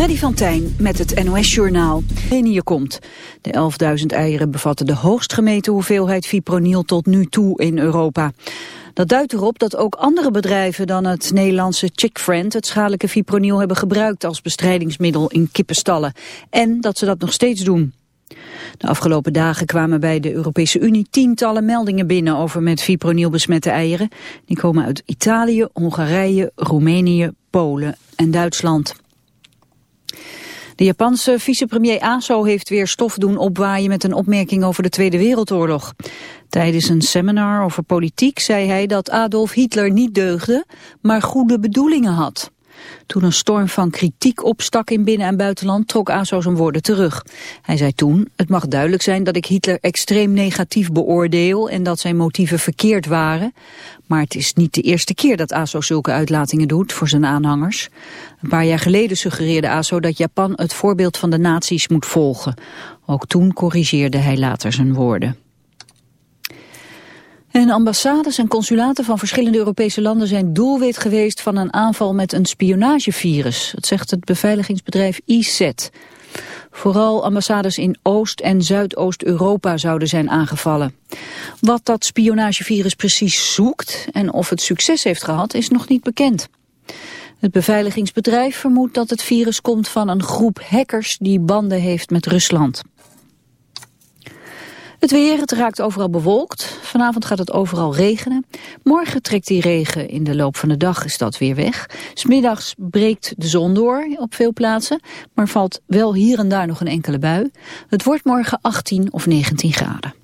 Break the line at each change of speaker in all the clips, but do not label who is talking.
Freddy van Tijn met het NOS-journaal. Kenië komt. De 11.000 eieren bevatten de hoogst gemeten hoeveelheid fipronil tot nu toe in Europa. Dat duidt erop dat ook andere bedrijven dan het Nederlandse Chickfriend het schadelijke fipronil hebben gebruikt als bestrijdingsmiddel in kippenstallen. En dat ze dat nog steeds doen. De afgelopen dagen kwamen bij de Europese Unie tientallen meldingen binnen over met fipronil besmette eieren. Die komen uit Italië, Hongarije, Roemenië, Polen en Duitsland. De Japanse vicepremier Aso heeft weer stof doen opwaaien met een opmerking over de Tweede Wereldoorlog. Tijdens een seminar over politiek zei hij dat Adolf Hitler niet deugde, maar goede bedoelingen had. Toen een storm van kritiek opstak in binnen- en buitenland trok ASO zijn woorden terug. Hij zei toen, het mag duidelijk zijn dat ik Hitler extreem negatief beoordeel en dat zijn motieven verkeerd waren. Maar het is niet de eerste keer dat ASO zulke uitlatingen doet voor zijn aanhangers. Een paar jaar geleden suggereerde ASO dat Japan het voorbeeld van de nazi's moet volgen. Ook toen corrigeerde hij later zijn woorden. En ambassades en consulaten van verschillende Europese landen zijn doelwit geweest van een aanval met een spionagevirus. Dat zegt het beveiligingsbedrijf IZ. Vooral ambassades in Oost- en Zuidoost-Europa zouden zijn aangevallen. Wat dat spionagevirus precies zoekt en of het succes heeft gehad is nog niet bekend. Het beveiligingsbedrijf vermoedt dat het virus komt van een groep hackers die banden heeft met Rusland. Het weer, het raakt overal bewolkt. Vanavond gaat het overal regenen. Morgen trekt die regen in de loop van de dag is dat weer weg. Smiddags breekt de zon door op veel plaatsen, maar valt wel hier en daar nog een enkele bui. Het wordt morgen 18 of 19 graden.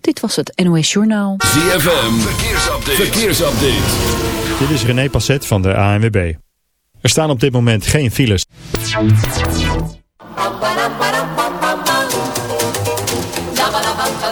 Dit was het NOS Journaal.
ZFM, verkeersupdate. verkeersupdate.
Dit is René Passet van de ANWB. Er staan op dit moment geen files.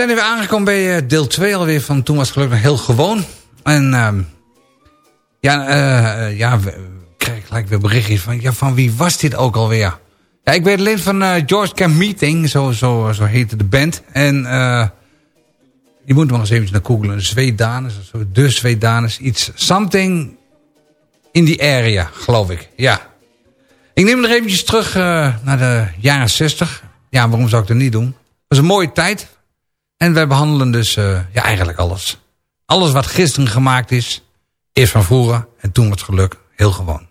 zijn even aangekomen bij eh, deel 2 alweer van Toen was gelukkig heel gewoon. En ehm, ja, eh, ja, krijgen gelijk weer berichtjes van, ja, van wie was dit ook alweer? Ja, ik weet alleen van eh, George Camp Meeting, zo, zo, zo heette de band. En je moet nog eens even naar googlen. Zweedanus, de Zweedanus, iets, something in the area, geloof ik. Ja. Ik neem nog eventjes terug naar de jaren 60. Ja, waarom zou ik dat niet doen? Het was een mooie tijd. En wij behandelen dus eh, ja, eigenlijk alles. Alles wat gisteren gemaakt is, is van vroeger. En toen was het geluk heel gewoon.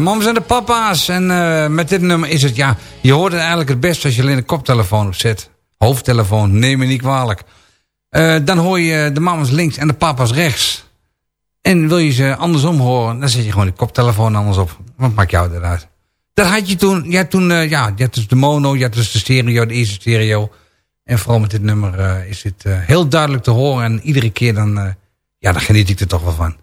De mams en de papa's. En uh, met dit nummer is het, ja, je hoort het eigenlijk het best als je alleen een koptelefoon opzet. Hoofdtelefoon, neem me niet kwalijk. Uh, dan hoor je de mama's links en de papa's rechts. En wil je ze andersom horen, dan zet je gewoon die koptelefoon anders op. Wat maakt jou eruit? Dat had je toen, had toen, uh, ja, je had dus de mono, je had dus de stereo, de eerste stereo. En vooral met dit nummer is dit heel duidelijk te horen. En iedere keer dan, ja, dan geniet ik er toch wel van.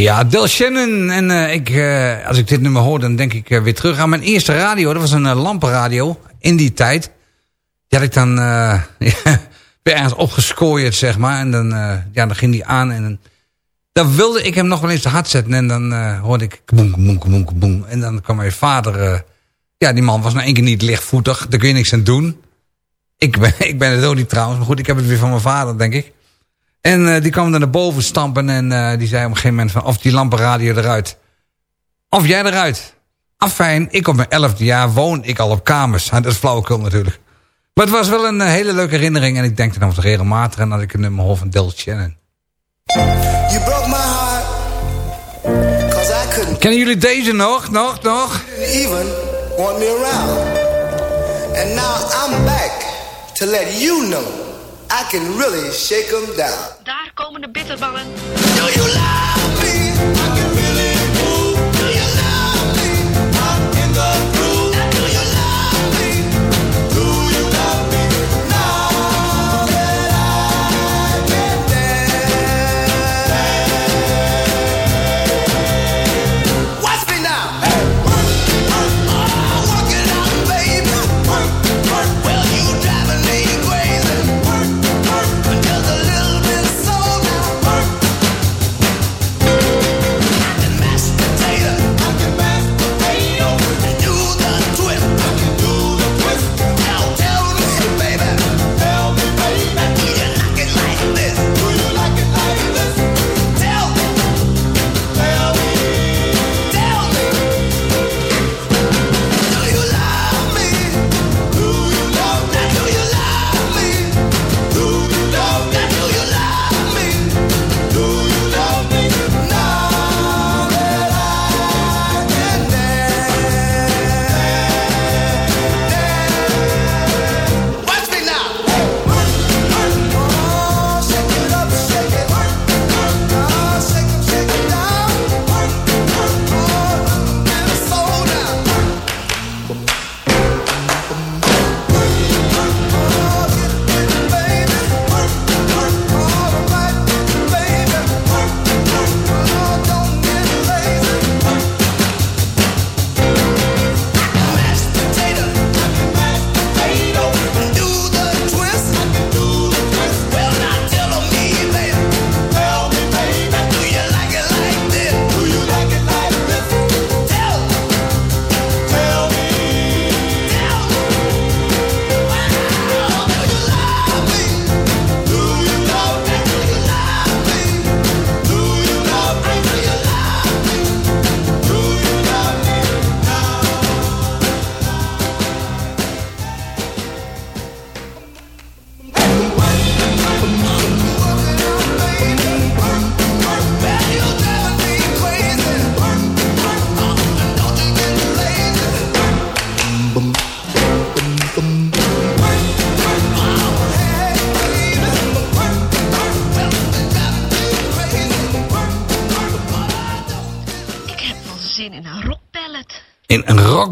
Ja, Del Shannon. En uh, ik, uh, als ik dit nummer hoor, dan denk ik uh, weer terug aan mijn eerste radio. Dat was een lampenradio in die tijd. Die had ik dan weer ergens opgescooierd, zeg maar. En dan, ja, dan ging die aan en dan wilde ik hem nog wel eens te hard zetten. En dan hoorde ik boem, boem, boem, boem. En dan kwam mijn vader... ja, die man was nou één keer niet lichtvoetig. Daar kun je niks aan doen. Ik ben, ik ben het ook niet trouwens. Maar goed, ik heb het weer van mijn vader, denk ik. En uh, die kwam er naar boven stampen en uh, die zei op een gegeven moment van... of die lampenradio eruit, of jij eruit. Afijn, ik op mijn elfde jaar woon ik al op kamers. dat is flauwekul natuurlijk. Maar het was wel een uh, hele leuke herinnering... en ik denk er nog regelmatig aan dat ik een nummer hoor van Del Shannon. You broke my heart, cause I couldn't... Kennen jullie deze nog? Nog? Nog? even want me around. And now I'm back to let you know... I can really shake them down.
Daar komen de bitterballen.
Do you love me?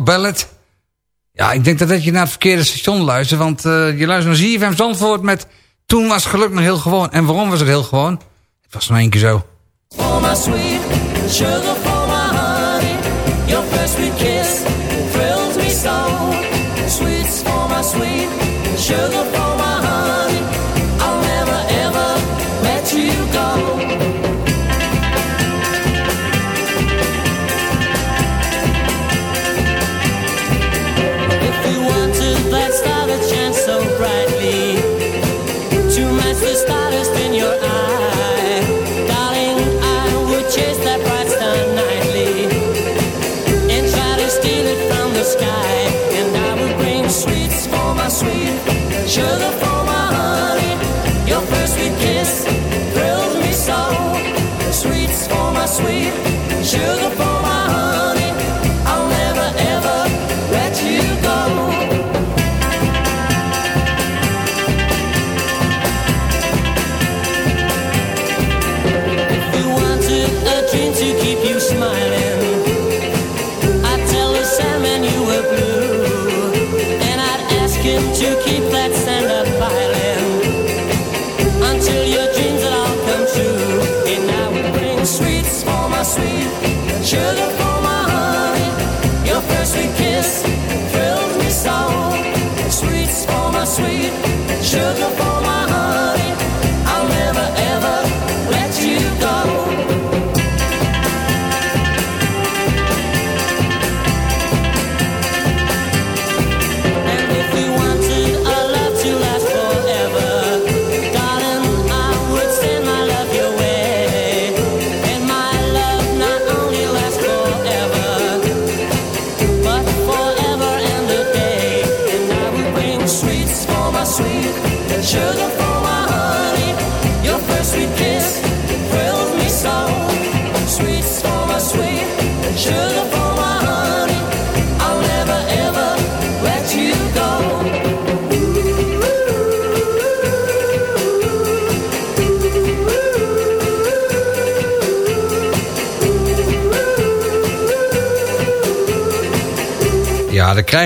Ballad. Ja, ik denk dat, dat je naar het verkeerde station luistert. Want uh, je luistert naar ZFM Zandvoort met... Toen was geluk nog heel gewoon. En waarom was het heel gewoon? Het was nog één keer zo. For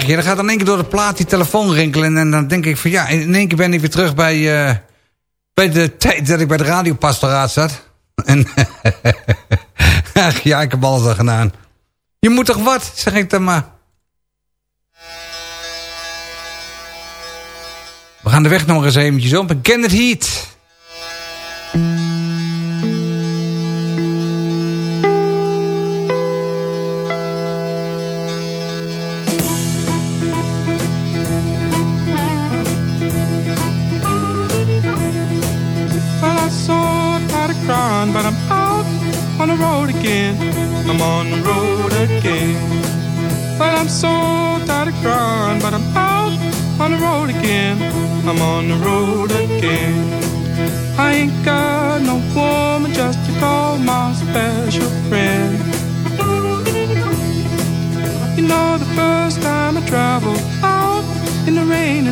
krijg je. Dan gaat dan één keer door de plaat die telefoon rinkelen. En dan denk ik van ja, in één keer ben ik weer terug bij, uh, bij de tijd dat ik bij de radiopastoraat zat. En ja, ik heb alles al gedaan. Je moet toch wat, zeg ik dan maar. We gaan de weg nog eens eventjes. Ken het Heat.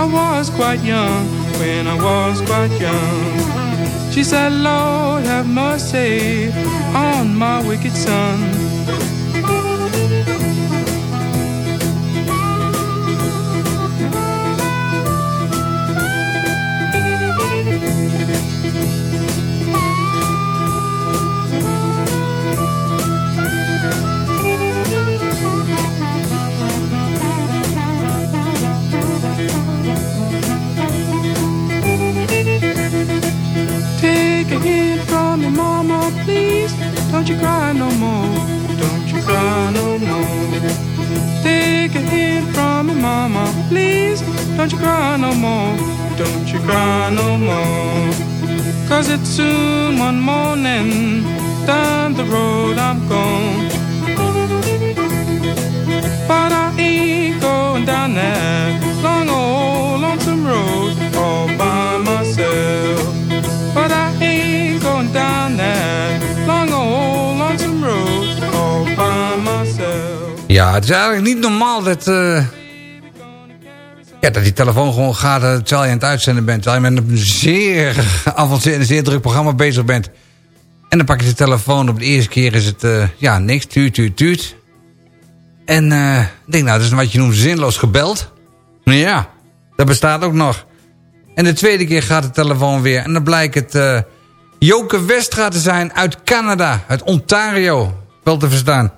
I was quite young, when I was quite young. She said, Lord, have mercy on my wicked son. You cry no more. Don't you cry no more. Take a hint from me, mama. Please, don't you cry no more. Don't you cry no more. Cause it's soon one morning. Down the road I'm gone. But I ain't going down that
Ja, het is eigenlijk niet normaal dat, uh, ja, dat die telefoon gewoon gaat uh, terwijl je aan het uitzenden bent. Terwijl je met een zeer geavanceerd en zeer druk programma bezig bent. En dan pak je de telefoon. Op de eerste keer is het uh, ja, niks. Tuut, tuut, tuut. En ik denk, nou, dat is wat je noemt zinloos gebeld. Maar ja, dat bestaat ook nog. En de tweede keer gaat de telefoon weer. En dan blijkt het Joke Westra te zijn uit Canada. Uit Ontario. Wel te verstaan.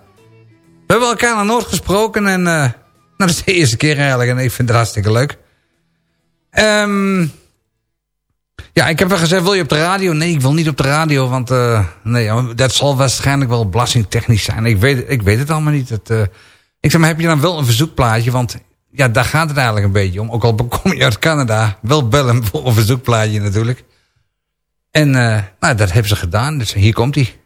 We hebben elkaar nog nooit gesproken en uh, nou, dat is de eerste keer eigenlijk en ik vind het hartstikke leuk. Um, ja, ik heb wel gezegd, wil je op de radio? Nee, ik wil niet op de radio, want uh, nee, dat zal waarschijnlijk wel belastingtechnisch zijn. Ik weet, ik weet het allemaal niet. Uh, ik zeg maar, heb je dan wel een verzoekplaatje? Want ja, daar gaat het eigenlijk een beetje om. Ook al kom je uit Canada, wel bellen voor een verzoekplaatje natuurlijk. En nou, dat hebben ze gedaan, dus hier komt hij.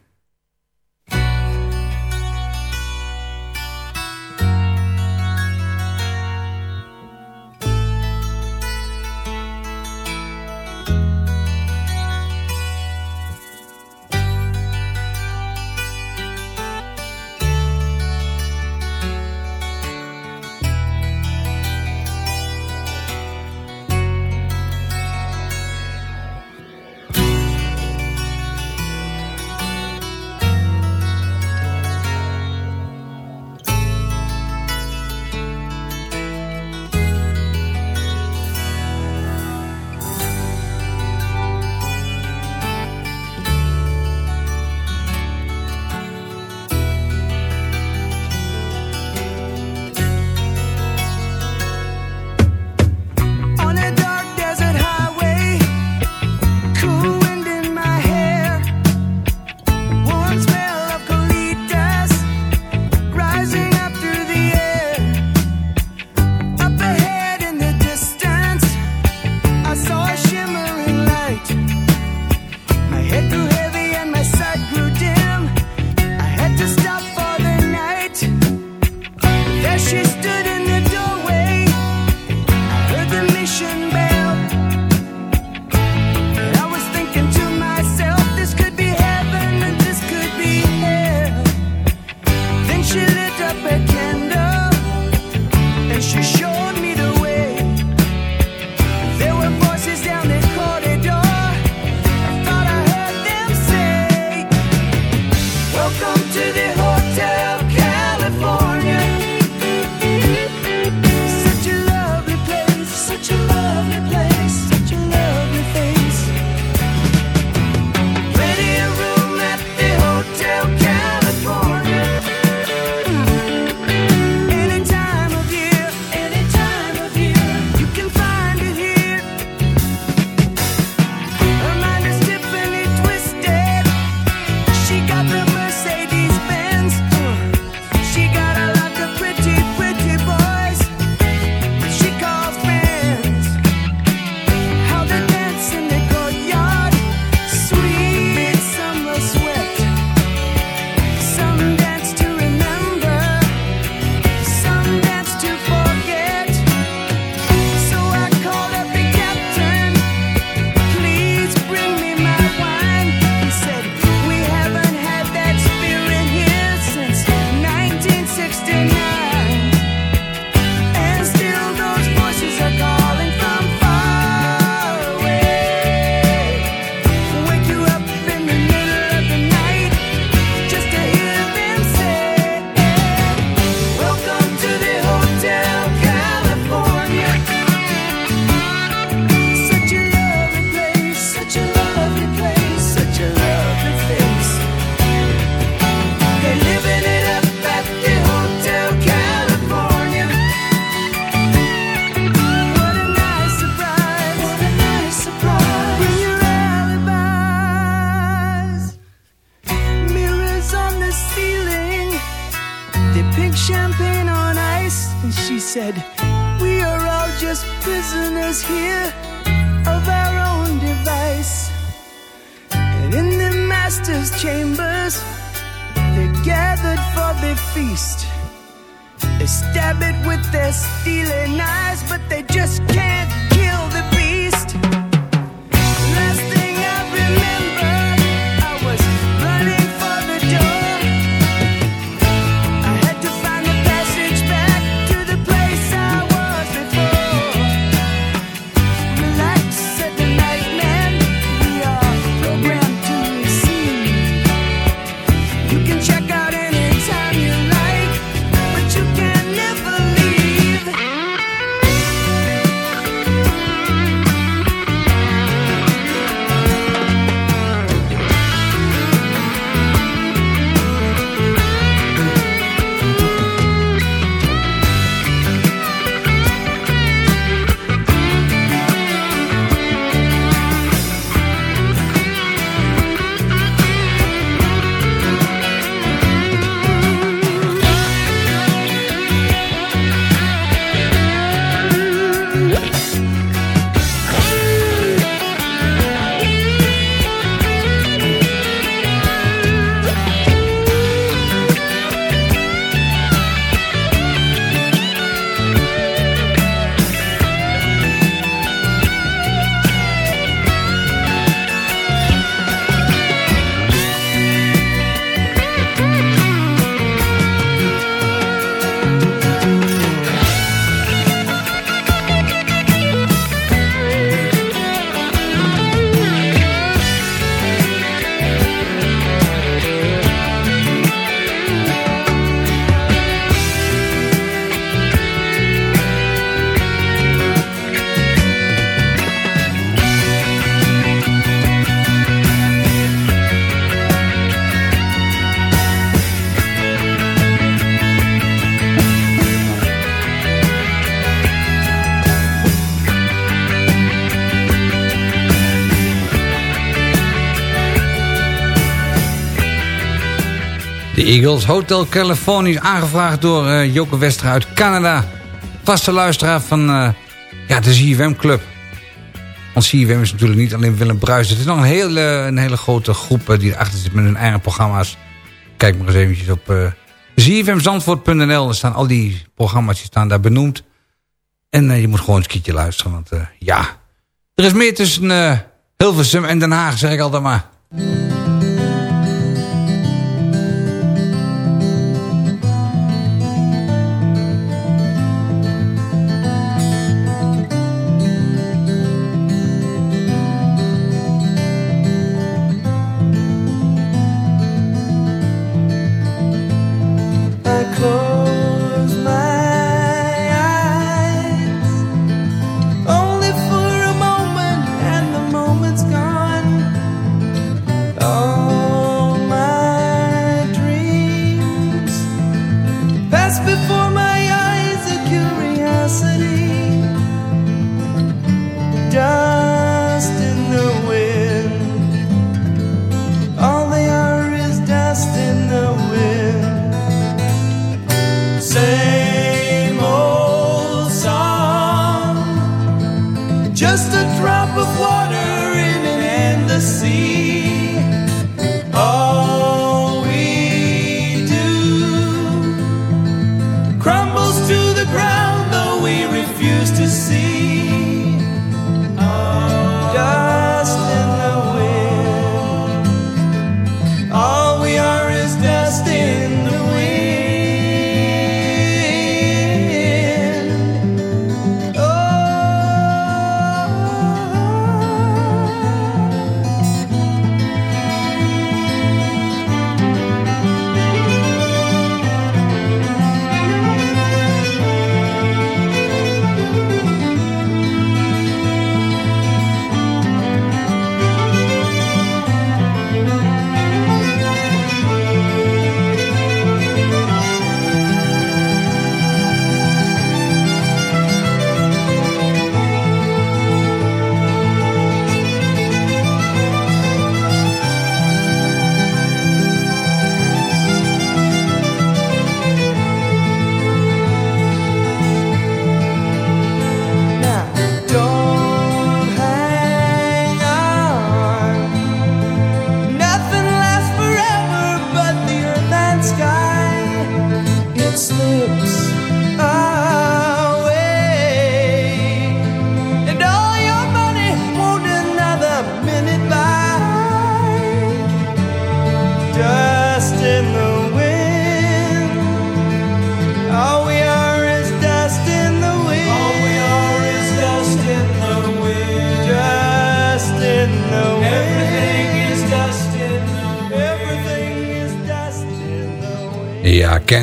Eagles Hotel California is aangevraagd door uh, Joke Westra uit Canada. Vaste luisteraar van uh, ja, de ZFM Club. Want ZFM is natuurlijk niet alleen Willem Bruis. Het is nog een hele, een hele grote groep uh, die erachter zit met hun eigen programma's. Kijk maar eens eventjes op uh, staan al die programma's die staan daar benoemd. En je moet gewoon een keertje luisteren. Want ja, er is meer tussen Hilversum en Den Haag, zeg ik altijd maar.
Oh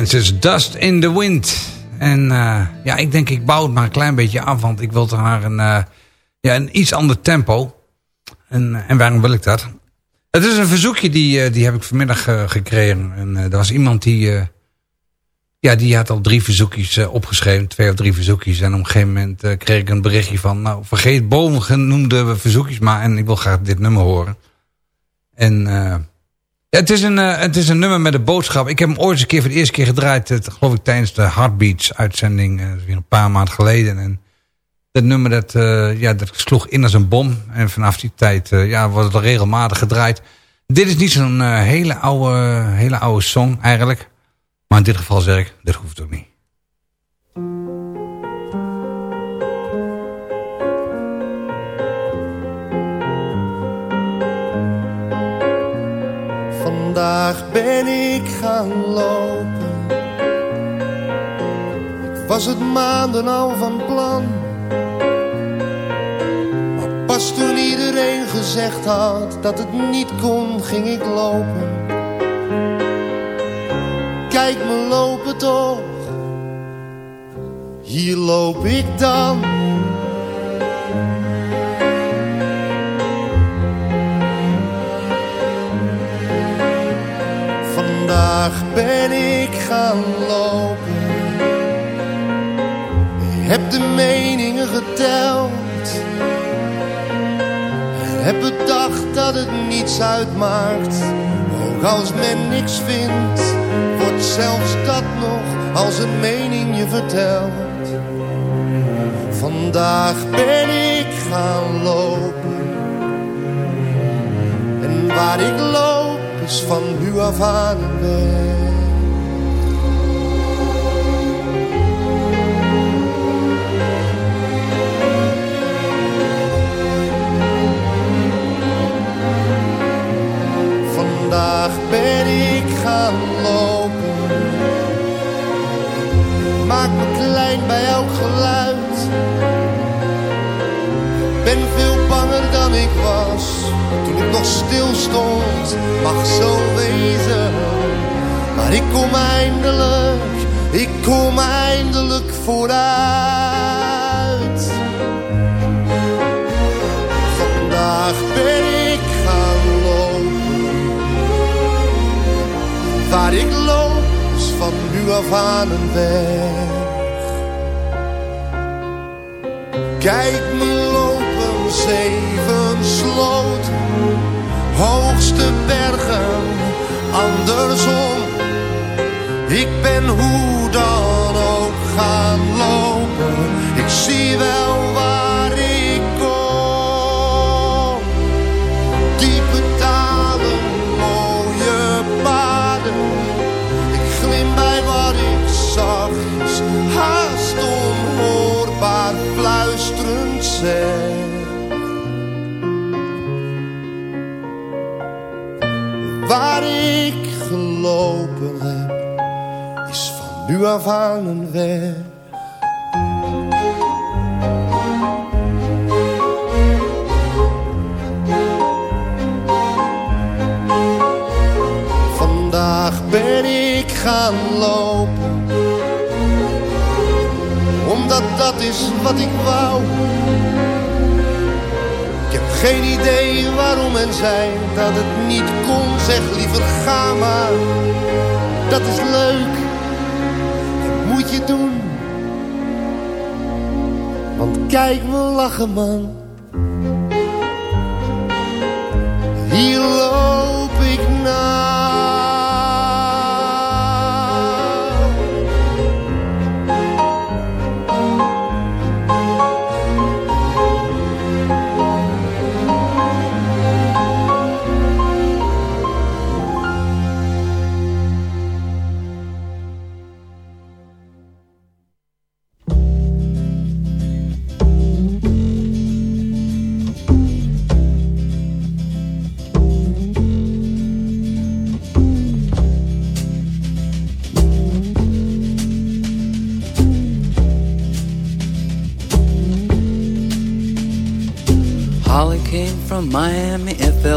Kansas Dust in the Wind. En uh, ja, ik denk ik bouw het maar een klein beetje af, want ik wil toch naar een, uh, ja, een iets ander tempo. En, en waarom wil ik dat? Het is een verzoekje die, die heb ik vanmiddag gekregen. En er was iemand die, ja, die had al drie verzoekjes opgeschreven, twee of drie verzoekjes. En op een gegeven moment kreeg ik een berichtje van, nou vergeet bovengenoemde verzoekjes maar en ik wil graag dit nummer horen. En het, is een, uh, het is een nummer met een boodschap. Ik heb hem ooit een keer voor de eerste keer gedraaid. Het, geloof ik tijdens de Heartbeats uitzending. Uh, weer een paar maanden geleden. En dat nummer dat, ja, dat sloeg in als een bom. En vanaf die tijd ja, wordt het regelmatig gedraaid. Dit is niet zo'n hele, oude, hele oude song eigenlijk. Maar in dit geval zeg ik, dit hoeft ook niet.
Vandaag ben ik gaan lopen. Ik was het maanden al van plan. Maar pas toen iedereen gezegd had dat het niet kon, ging ik lopen. Kijk me lopen toch. Hier loop ik dan. Vandaag ben ik gaan lopen. Ik heb de meningen geteld. En heb bedacht dat het niets uitmaakt. Ook als men niks vindt, wordt zelfs dat nog als een mening je vertelt. Vandaag ben ik gaan lopen. En waar ik loop van nu. Vandaag ben ik gaan lopen. Maak me klein bij elk geluid. Ben veel banger dan ik was toen ik nog stil stond, mag zo wezen. Maar ik kom eindelijk, ik kom eindelijk vooruit. Vandaag ben ik gaan lopen. Waar ik loop van nu af aan een weg. Kijk me lopen, zeven sloten hoogste bergen andersom. Ik ben hoe dan ook gaan lopen. Ik zie wel Vandaag ben ik gaan lopen, omdat dat is wat ik wou geen idee waarom en zei dat het niet kon. Zeg liever ga maar, dat is leuk. Moet je doen. Want kijk me lachen man. Hier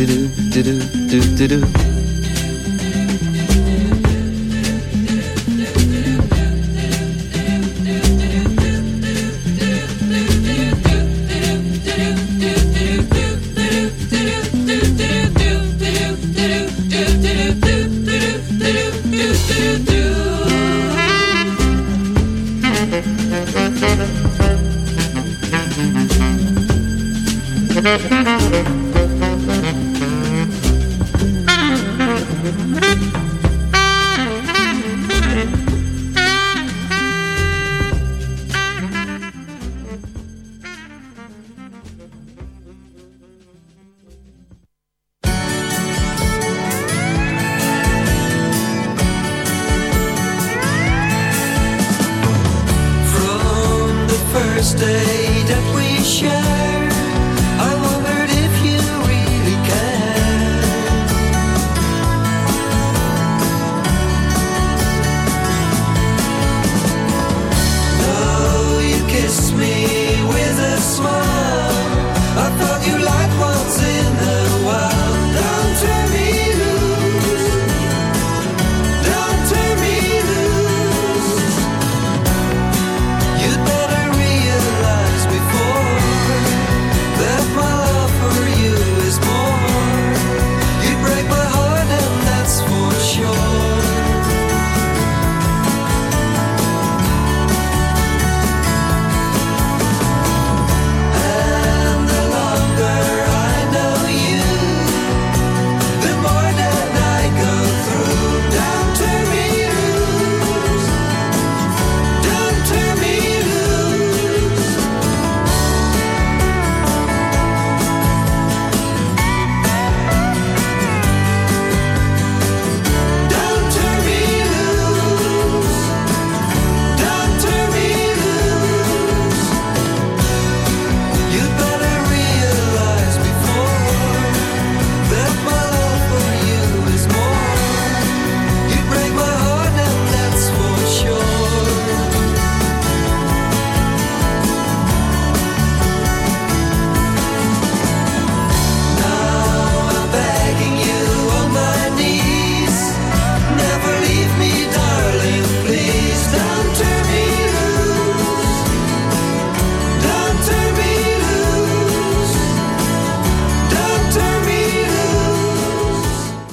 do do do do do do
birthday that we share.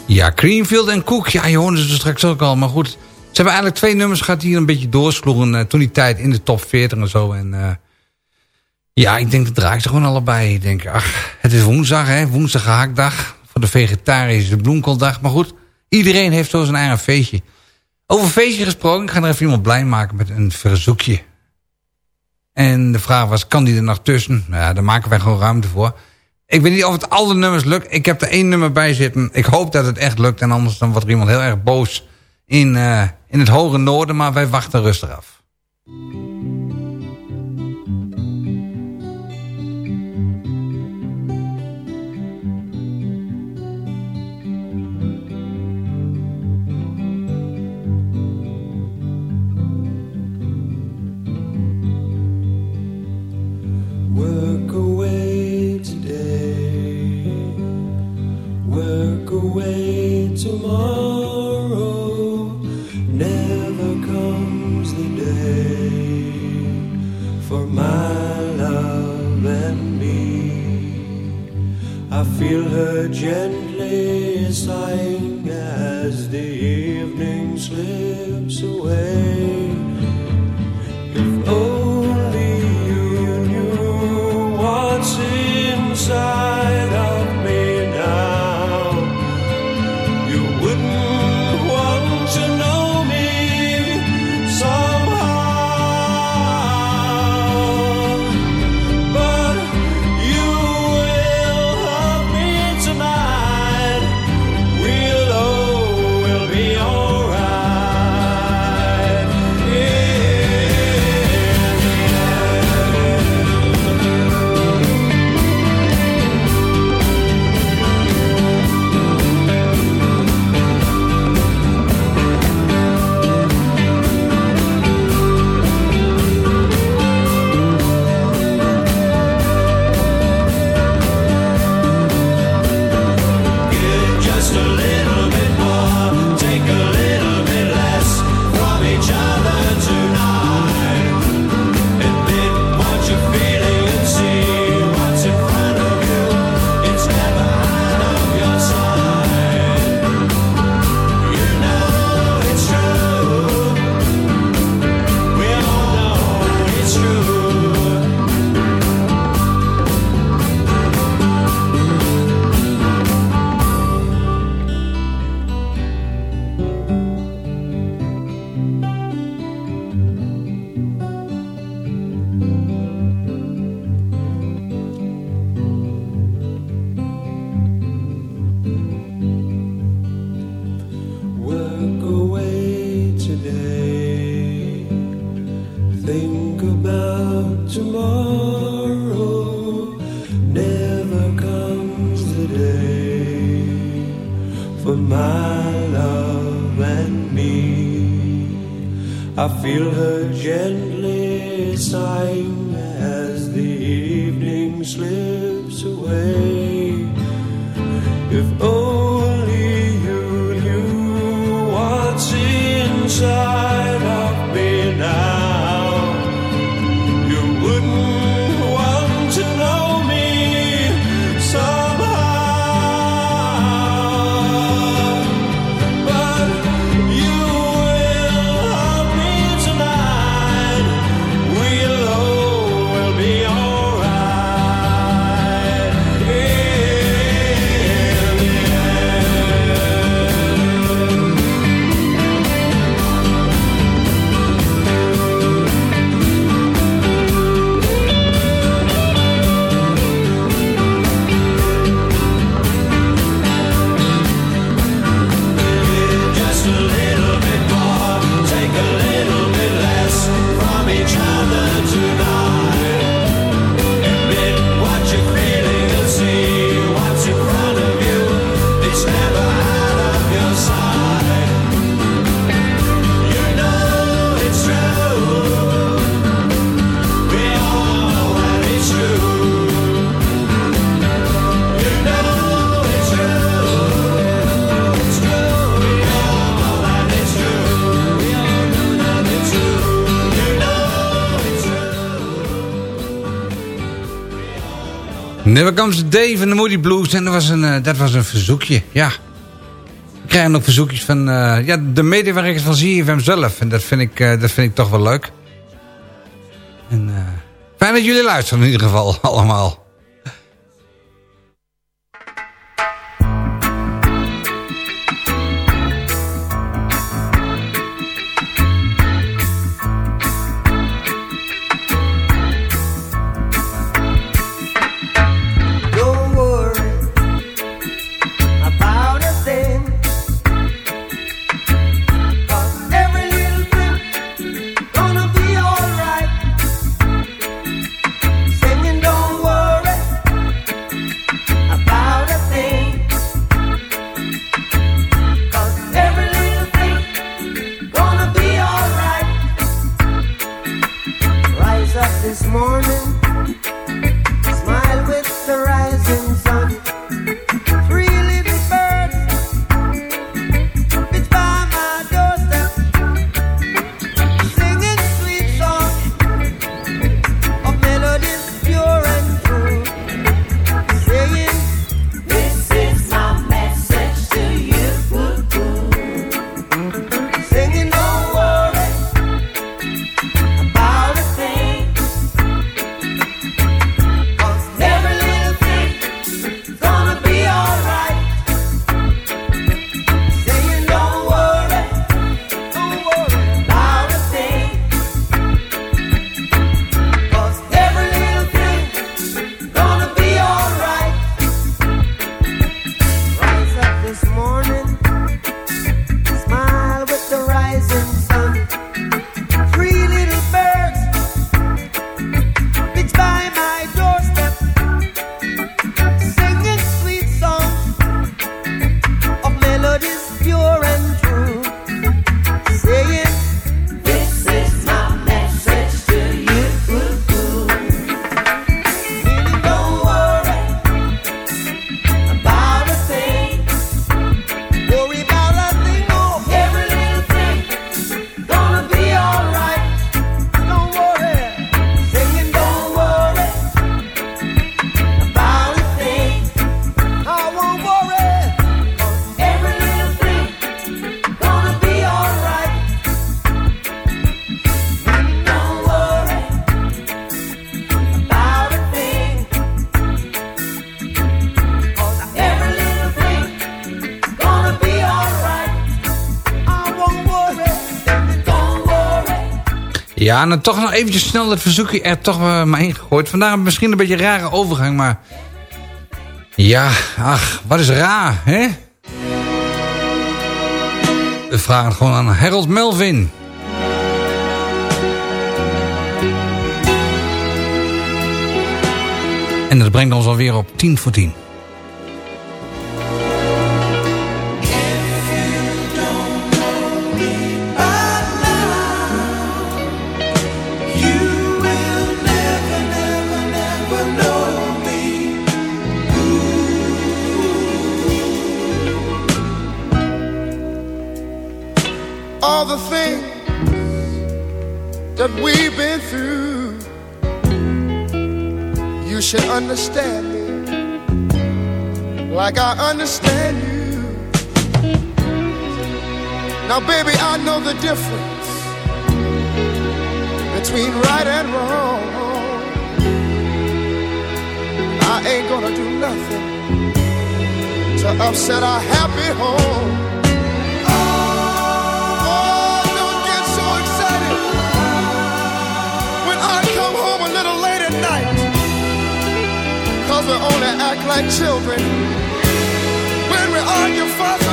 Ja, Greenfield en Cook. Ja, je hoorde ze straks ook al. Maar goed, ze hebben eigenlijk twee nummers gehad die een beetje doorsloegen. eh, toen die tijd in de top 40 en zo. En eh, ja, ik denk dat draai ik ze gewoon allebei. Ik denk, ach, het is woensdag, hè. Woensdag gehaktdag. Voor de vegetarische bloemkooldag. Maar goed, iedereen heeft zo zijn eigen feestje. Over feestje gesproken, ik ga er even iemand blij maken met een verzoekje. En de vraag was, kan die er nog tussen? Nou ja, daar maken wij gewoon ruimte voor. Ik weet niet of het alle nummers lukt. Ik heb er één nummer bij zitten. Ik hoop dat het echt lukt. En anders dan wordt er iemand heel erg boos in, eh, in het hoge noorden. Maar wij wachten rustig af.
Feel her gently sighing as the Never Comes Day
van de Moody Blues. En dat was een, eh, dat was een verzoekje, ja.
krijgen nog verzoekjes van eh, ja, de medewerkers van ZFM zelf. En dat vind ik, eh, dat vind ik toch wel leuk. En, fijn dat jullie luisteren in ieder geval allemaal. Ja, en dan toch nog eventjes snel dat verzoekje er toch maar ingegooid. Vandaar misschien een beetje een rare overgang, maar... Ja, ach, wat is raar, hè? We vragen gewoon aan Harold Melvin. En dat brengt ons alweer op 10 voor 10.
Understand me like I understand you. Now, baby, I know the difference between right and wrong. I ain't gonna do nothing to upset our happy home. We only act like children. When we argue, fuss,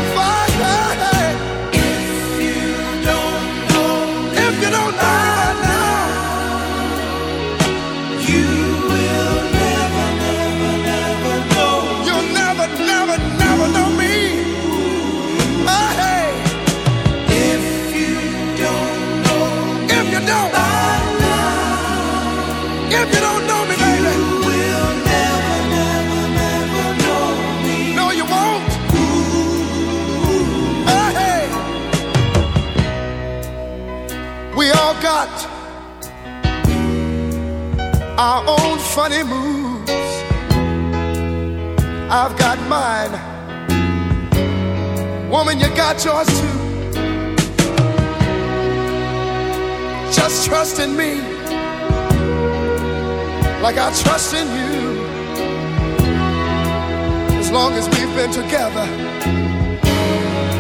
got yours too. Just trust in me like I trust in you. As long as we've been together,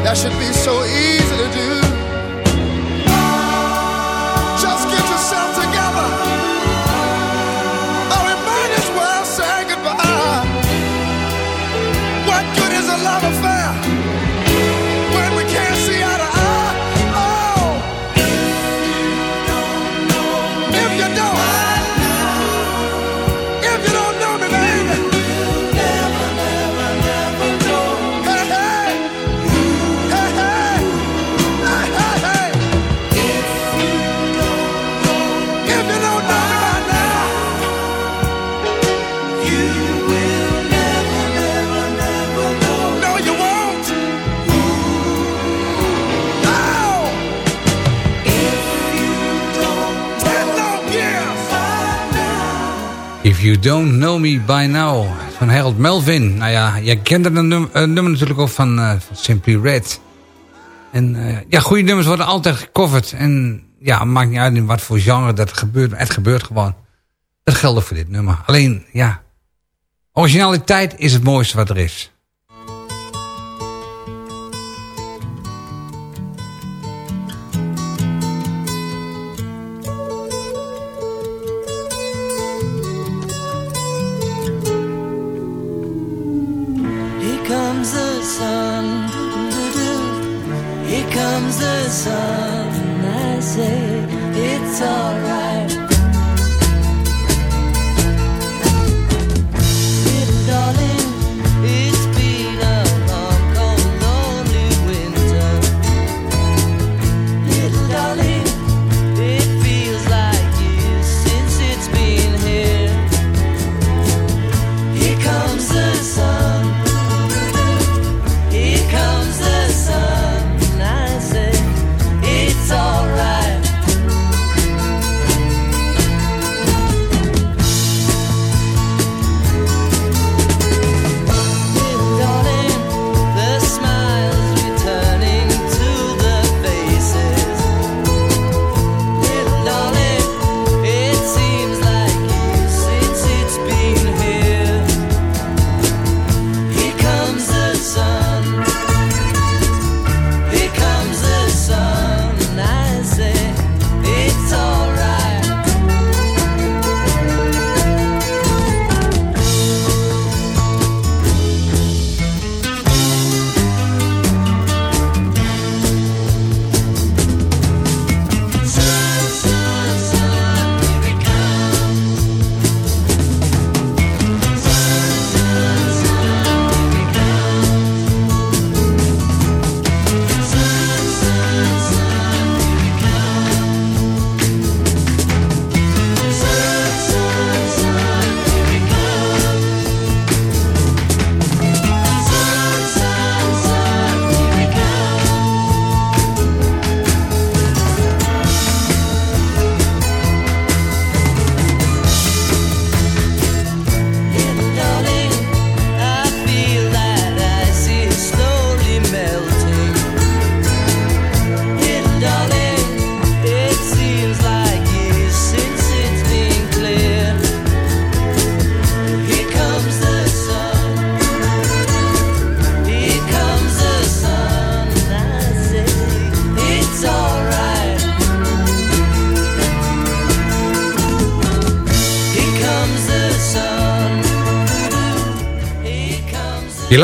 that should be so easy to do. You Don't Know Me By Now
van Harold Melvin. Nou ja, jij kent het num eh, nummer natuurlijk ook van, van Simply Red. En eh, ja, goede nummers worden altijd gecoverd. En ja, maakt niet uit in wat voor genre dat gebeurt. Het gebeurt gewoon. Dat geldt voor dit nummer. Alleen, ja, originaliteit is het mooiste wat er is.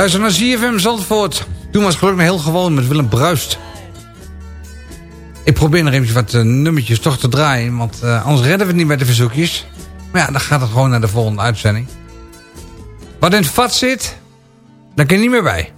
Luistert naar ZFM Zandvoort. Toen was gelukkig heel gewoon met Willem Bruist. Ik probeer nog even wat eh, nummertjes toch te draaien. Want eh, anders redden we het niet met de verzoekjes. Maar ja, dan gaat het gewoon naar de volgende uitzending. Wat in het vat zit, daar kan je niet meer bij.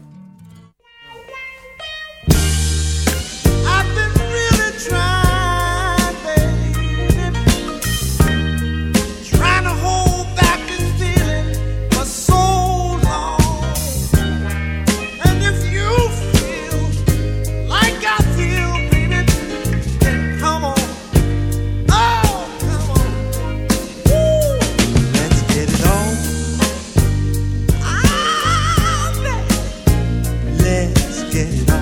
quiera.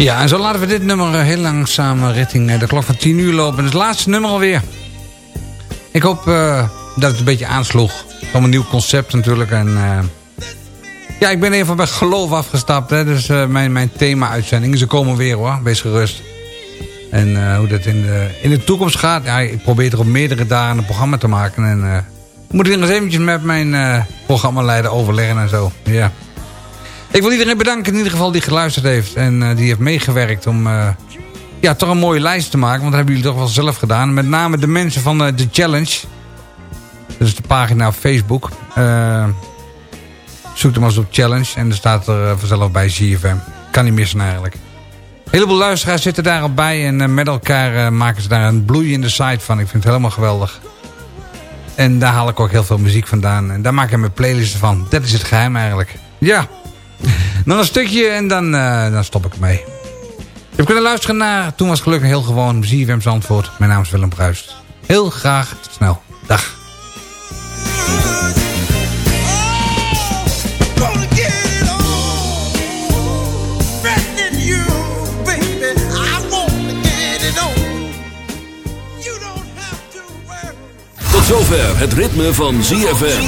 Ja, en zo laten we dit nummer eh, heel langzaam eh, richting eh, de klok van 10 uur lopen. Het laatste nummer alweer. Ik hoop dat het een beetje aansloeg. Allemaal een nieuw concept natuurlijk. En, ja, ik ben even bij geloof afgestapt. Hè, dus mijn, mijn thema-uitzendingen, ze komen weer hoor. Wees gerust. En hoe dat in de, in de toekomst gaat. Ja, ik probeer er op meerdere dagen een programma te maken. En moet ik nog eens eventjes met mijn programmaleider overleggen en zo. Ja. Ik wil iedereen bedanken in ieder geval die geluisterd heeft. En eh, die heeft meegewerkt om eh, ja, toch een mooie lijst te maken. Want dat hebben jullie toch wel zelf gedaan. Met name de mensen van eh, The Challenge. Dat is de pagina op Facebook. Zoek hem eens op Challenge. En er staat er vanzelf bij ZFM. Kan niet missen eigenlijk. Een heleboel luisteraars zitten daar al bij. En met elkaar maken ze daar een bloeiende site van. Ik vind het helemaal geweldig. En daar haal ik ook heel veel muziek vandaan. En daar maak ik mijn playlisten van. Dat is het geheim eigenlijk. Ja. Nog een stukje en dan, eh, dan stop ik ermee. Je hebt kunnen luisteren naar Toen was gelukkig heel gewoon. ZFM Zandvoort. Mijn naam is Willem Bruist. Heel graag snel. Dag.
Tot zover het ritme van ZFM.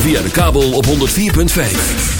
Via de kabel op 104.5.